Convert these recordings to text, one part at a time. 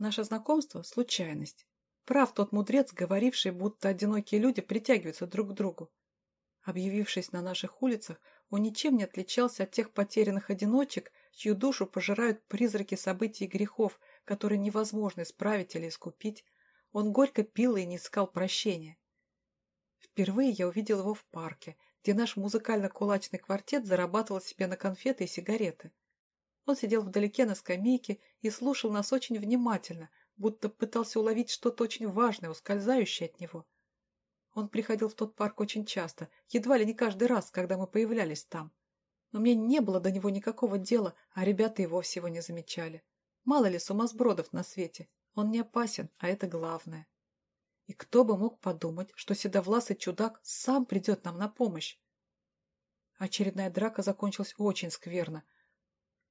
Наше знакомство – случайность. Прав тот мудрец, говоривший, будто одинокие люди притягиваются друг к другу. Объявившись на наших улицах, он ничем не отличался от тех потерянных одиночек, чью душу пожирают призраки событий и грехов, которые невозможно исправить или искупить. Он горько пил и не искал прощения. Впервые я увидел его в парке, где наш музыкально-кулачный квартет зарабатывал себе на конфеты и сигареты. Он сидел вдалеке на скамейке и слушал нас очень внимательно, будто пытался уловить что-то очень важное, ускользающее от него. Он приходил в тот парк очень часто, едва ли не каждый раз, когда мы появлялись там. Но мне не было до него никакого дела, а ребята его всего не замечали. Мало ли сумасбродов на свете. Он не опасен, а это главное. И кто бы мог подумать, что седовласый чудак сам придет нам на помощь? Очередная драка закончилась очень скверно.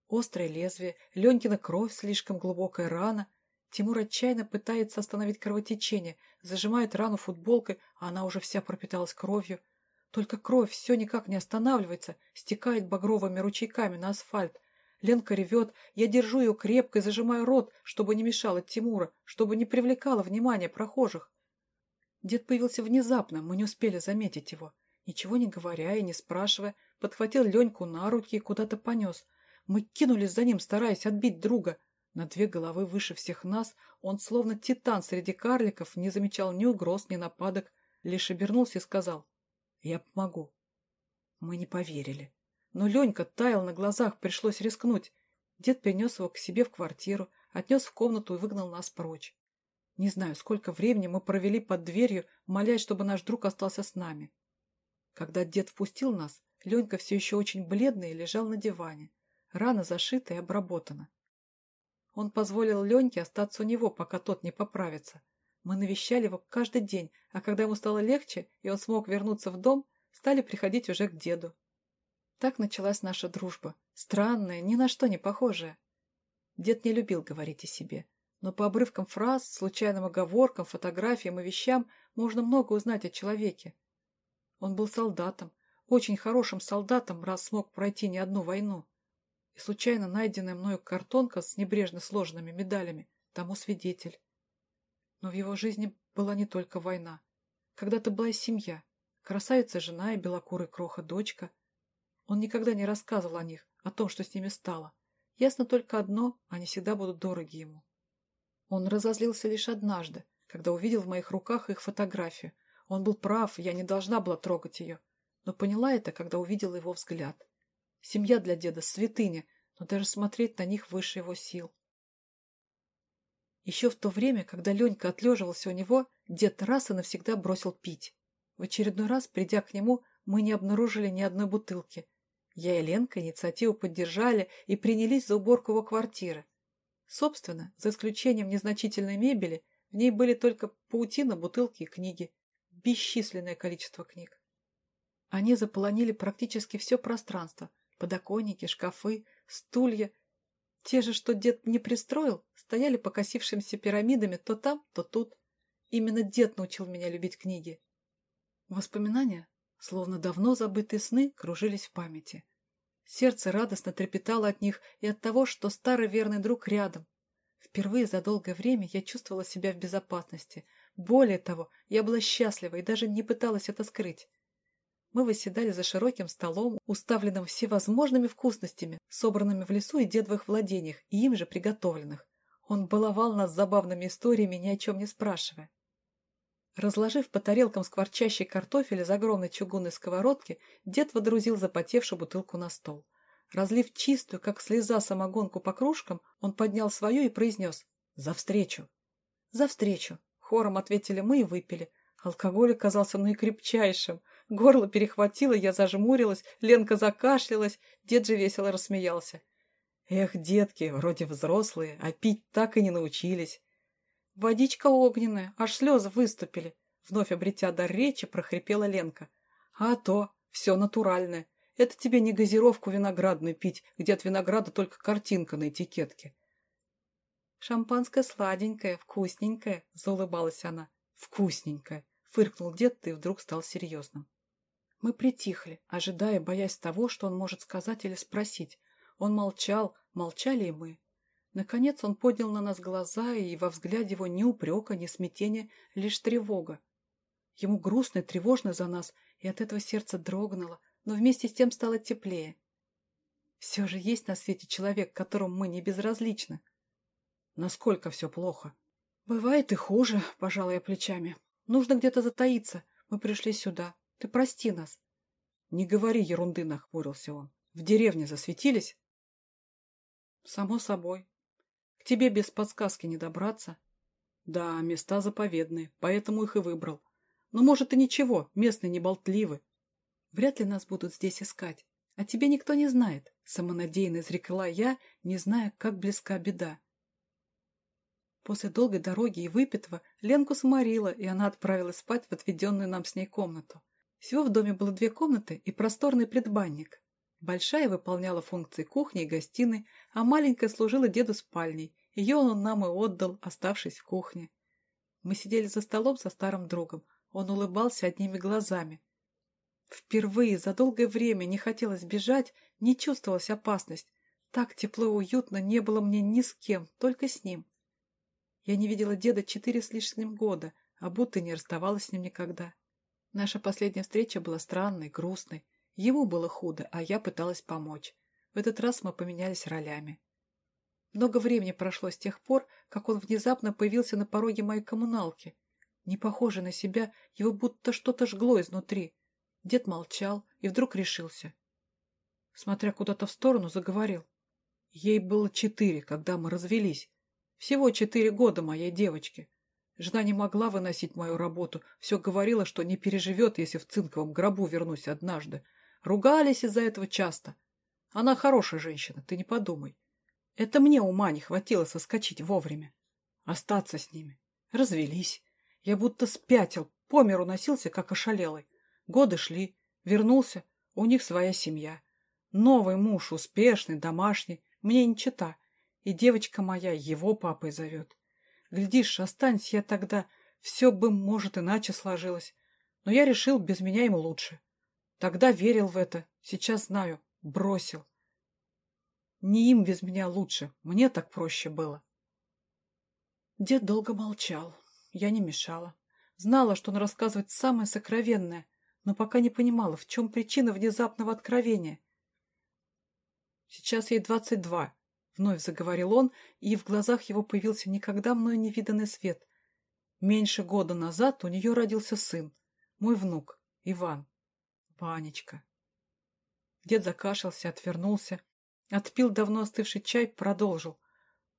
Острое лезвие, Ленькина кровь, слишком глубокая рана — Тимур отчаянно пытается остановить кровотечение, зажимает рану футболкой, а она уже вся пропиталась кровью. Только кровь все никак не останавливается, стекает багровыми ручейками на асфальт. Ленка ревет, я держу ее крепко и зажимаю рот, чтобы не мешала Тимура, чтобы не привлекала внимание прохожих. Дед появился внезапно, мы не успели заметить его. Ничего не говоря и не спрашивая, подхватил Леньку на руки и куда-то понес. Мы кинулись за ним, стараясь отбить друга — на две головы выше всех нас он, словно титан среди карликов, не замечал ни угроз, ни нападок, лишь обернулся и сказал «Я помогу». Мы не поверили. Но Ленька таял на глазах, пришлось рискнуть. Дед перенес его к себе в квартиру, отнес в комнату и выгнал нас прочь. Не знаю, сколько времени мы провели под дверью, молясь, чтобы наш друг остался с нами. Когда дед впустил нас, Ленька все еще очень бледный лежал на диване. Рана зашита и обработана. Он позволил Леньке остаться у него, пока тот не поправится. Мы навещали его каждый день, а когда ему стало легче, и он смог вернуться в дом, стали приходить уже к деду. Так началась наша дружба, странная, ни на что не похожая. Дед не любил говорить о себе, но по обрывкам фраз, случайным оговоркам, фотографиям и вещам можно много узнать о человеке. Он был солдатом, очень хорошим солдатом, раз смог пройти не одну войну и случайно найденная мною картонка с небрежно сложенными медалями тому свидетель. Но в его жизни была не только война. Когда-то была и семья, красавица жена и белокурый кроха дочка. Он никогда не рассказывал о них, о том, что с ними стало. Ясно только одно, они всегда будут дороги ему. Он разозлился лишь однажды, когда увидел в моих руках их фотографию. Он был прав, я не должна была трогать ее, но поняла это, когда увидела его взгляд. Семья для деда – святыня, но даже смотреть на них выше его сил. Еще в то время, когда Ленька отлеживался у него, дед раз и навсегда бросил пить. В очередной раз, придя к нему, мы не обнаружили ни одной бутылки. Я и Ленка инициативу поддержали и принялись за уборку его квартиры. Собственно, за исключением незначительной мебели, в ней были только паутина, бутылки и книги. Бесчисленное количество книг. Они заполонили практически все пространство, Подоконники, шкафы, стулья, те же, что дед не пристроил, стояли покосившимися пирамидами то там, то тут. Именно дед научил меня любить книги. Воспоминания, словно давно забытые сны, кружились в памяти. Сердце радостно трепетало от них и от того, что старый верный друг рядом. Впервые за долгое время я чувствовала себя в безопасности. Более того, я была счастлива и даже не пыталась это скрыть. Мы выседали за широким столом, уставленным всевозможными вкусностями, собранными в лесу и дедовых владениях, и им же приготовленных. Он баловал нас забавными историями, ни о чем не спрашивая. Разложив по тарелкам скворчащий картофель из огромной чугунной сковородки, дед водрузил запотевшую бутылку на стол. Разлив чистую, как слеза, самогонку по кружкам, он поднял свою и произнес «За встречу!» «За встречу!» — хором ответили мы и выпили. Алкоголь оказался наикрепчайшим. Горло перехватило, я зажмурилась, Ленка закашлялась, дед же весело рассмеялся. Эх, детки, вроде взрослые, а пить так и не научились. Водичка огненная, аж слезы выступили. Вновь обретя дар речи, прохрипела Ленка. А то, все натуральное. Это тебе не газировку виноградную пить, где от винограда только картинка на этикетке. Шампанское сладенькое, вкусненькое, заулыбалась она. Вкусненькое, фыркнул дед и вдруг стал серьезным. Мы притихли, ожидая, боясь того, что он может сказать или спросить. Он молчал, молчали и мы. Наконец он поднял на нас глаза, и во взгляде его ни упрека, ни смятения, лишь тревога. Ему грустно и тревожно за нас, и от этого сердце дрогнуло, но вместе с тем стало теплее. Все же есть на свете человек, которому мы не безразличны. Насколько все плохо? Бывает и хуже, пожалуй, плечами. Нужно где-то затаиться. Мы пришли сюда. Ты прости нас. Не говори ерунды, нахмурился он. В деревне засветились? Само собой. К тебе без подсказки не добраться. Да, места заповедные, поэтому их и выбрал. Но, может, и ничего, местные не болтливы. Вряд ли нас будут здесь искать. А тебе никто не знает, самонадеянно изрекла я, не зная, как близка беда. После долгой дороги и выпитого Ленку сморила, и она отправилась спать в отведенную нам с ней комнату. Всего в доме было две комнаты и просторный предбанник. Большая выполняла функции кухни и гостиной, а маленькая служила деду спальней. Ее он нам и отдал, оставшись в кухне. Мы сидели за столом со старым другом. Он улыбался одними глазами. Впервые за долгое время не хотелось бежать, не чувствовалась опасность. Так тепло и уютно не было мне ни с кем, только с ним. Я не видела деда четыре с лишним года, а будто не расставалась с ним никогда. Наша последняя встреча была странной, грустной. Ему было худо, а я пыталась помочь. В этот раз мы поменялись ролями. Много времени прошло с тех пор, как он внезапно появился на пороге моей коммуналки. Не похоже на себя, его будто что-то жгло изнутри. Дед молчал и вдруг решился. Смотря куда-то в сторону, заговорил. Ей было четыре, когда мы развелись. Всего четыре года моей девочке. Жена не могла выносить мою работу, все говорила, что не переживет, если в цинковом гробу вернусь однажды. Ругались из-за этого часто. Она хорошая женщина, ты не подумай. Это мне ума не хватило соскочить вовремя. Остаться с ними. Развелись. Я будто спятил, по миру носился, как ошалелый. Годы шли, вернулся, у них своя семья. Новый муж, успешный, домашний, мне не чита. И девочка моя его папой зовет. Глядишь, останься я тогда, все бы, может, иначе сложилось. Но я решил, без меня ему лучше. Тогда верил в это, сейчас знаю, бросил. Не им без меня лучше, мне так проще было. Дед долго молчал, я не мешала. Знала, что он рассказывает самое сокровенное, но пока не понимала, в чем причина внезапного откровения. Сейчас ей двадцать два, вновь заговорил он, и в глазах его появился никогда мною не виданный свет. Меньше года назад у нее родился сын, мой внук, Иван. Панечка. Дед закашлялся, отвернулся, отпил давно остывший чай, продолжил.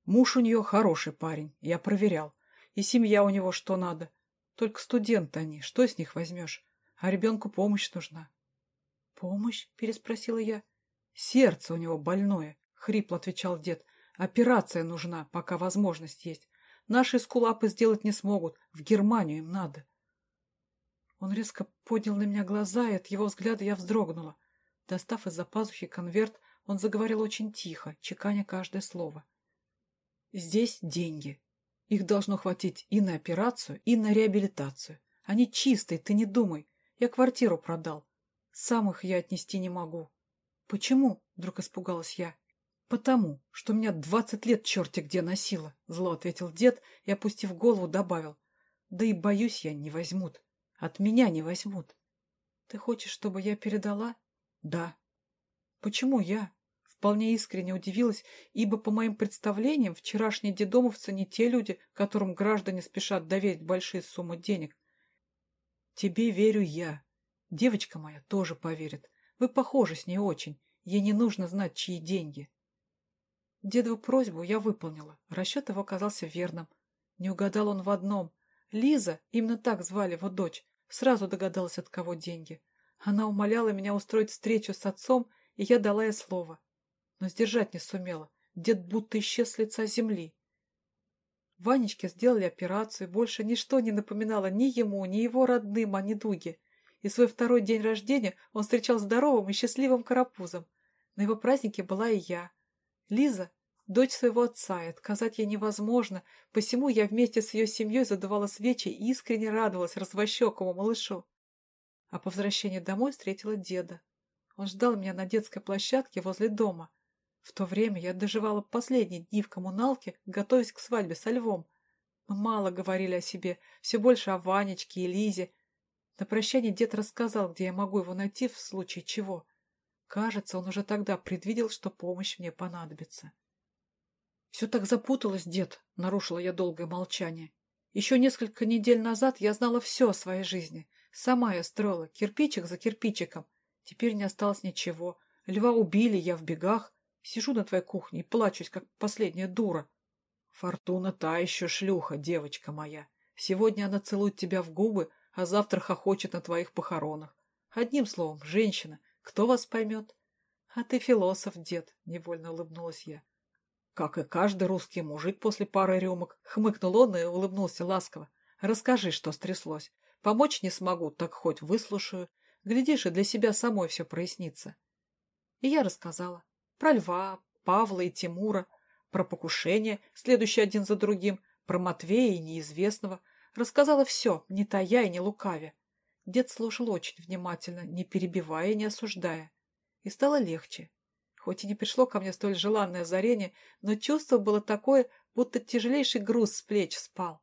Муж у нее хороший парень, я проверял. И семья у него что надо. Только студенты они, что с них возьмешь? А ребенку помощь нужна. — Помощь? — переспросила я. — Сердце у него больное, — хрипло отвечал дед. — Операция нужна, пока возможность есть. Наши скулапы сделать не смогут, в Германию им надо. Он резко поднял на меня глаза, и от его взгляда я вздрогнула. Достав из-за пазухи конверт, он заговорил очень тихо, чеканя каждое слово. «Здесь деньги. Их должно хватить и на операцию, и на реабилитацию. Они чистые, ты не думай. Я квартиру продал. Сам их я отнести не могу». «Почему?» — вдруг испугалась я. «Потому, что меня двадцать лет черти где носило», — зло ответил дед и, опустив голову, добавил. «Да и боюсь я, не возьмут». От меня не возьмут. Ты хочешь, чтобы я передала? Да. Почему я? Вполне искренне удивилась, ибо, по моим представлениям, вчерашние дедомовцы не те люди, которым граждане спешат доверить большие суммы денег. Тебе верю я. Девочка моя тоже поверит. Вы похожи с ней очень. Ей не нужно знать, чьи деньги. Дедову просьбу я выполнила. Расчет его оказался верным. Не угадал он в одном. Лиза, именно так звали его дочь, Сразу догадалась, от кого деньги. Она умоляла меня устроить встречу с отцом, и я дала ей слово. Но сдержать не сумела. Дед будто исчез с лица земли. Ванечке сделали операцию, больше ничто не напоминало ни ему, ни его родным о недуге. И свой второй день рождения он встречал здоровым и счастливым карапузом. На его празднике была и я. Лиза дочь своего отца, и отказать ей невозможно, посему я вместе с ее семьей задувала свечи и искренне радовалась развощекому малышу. А по возвращении домой встретила деда. Он ждал меня на детской площадке возле дома. В то время я доживала последние дни в коммуналке, готовясь к свадьбе со львом. Мы мало говорили о себе, все больше о Ванечке и Лизе. На прощание дед рассказал, где я могу его найти в случае чего. Кажется, он уже тогда предвидел, что помощь мне понадобится. «Все так запуталось, дед», — нарушила я долгое молчание. «Еще несколько недель назад я знала все о своей жизни. Сама я строила, кирпичик за кирпичиком. Теперь не осталось ничего. Льва убили, я в бегах. Сижу на твоей кухне и плачусь, как последняя дура. Фортуна та еще шлюха, девочка моя. Сегодня она целует тебя в губы, а завтра хохочет на твоих похоронах. Одним словом, женщина. Кто вас поймет? А ты философ, дед, — невольно улыбнулась я. Как и каждый русский мужик после пары рюмок, хмыкнул он и улыбнулся ласково. Расскажи, что стряслось. Помочь не смогу, так хоть выслушаю. Глядишь, и для себя самой все прояснится. И я рассказала. Про льва, Павла и Тимура, про покушение, следующие один за другим, про Матвея и неизвестного. Рассказала все, не тая и не лукавя. Дед слушал очень внимательно, не перебивая и не осуждая. И стало легче. Хоть и не пришло ко мне столь желанное озарение, но чувство было такое, будто тяжелейший груз с плеч спал.